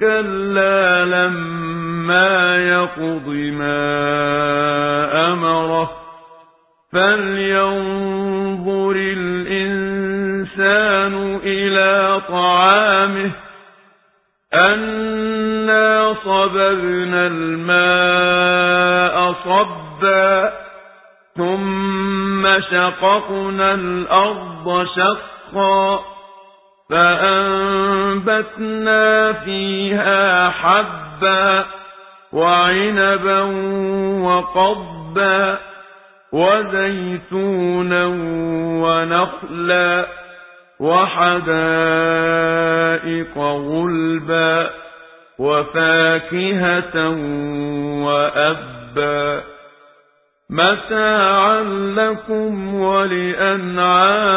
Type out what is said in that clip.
كلا لما يقض ما أمره فلينظر الإنسان إلى طعامه أنا صببنا الماء صبا ثم شققنا الأرض شقا فأنبتنا فيها حبا وعنبا وقضبا وزيتونا ونخلا وحدائق غلبا وفاكهة وأبا متاعا لكم ولأنعامكم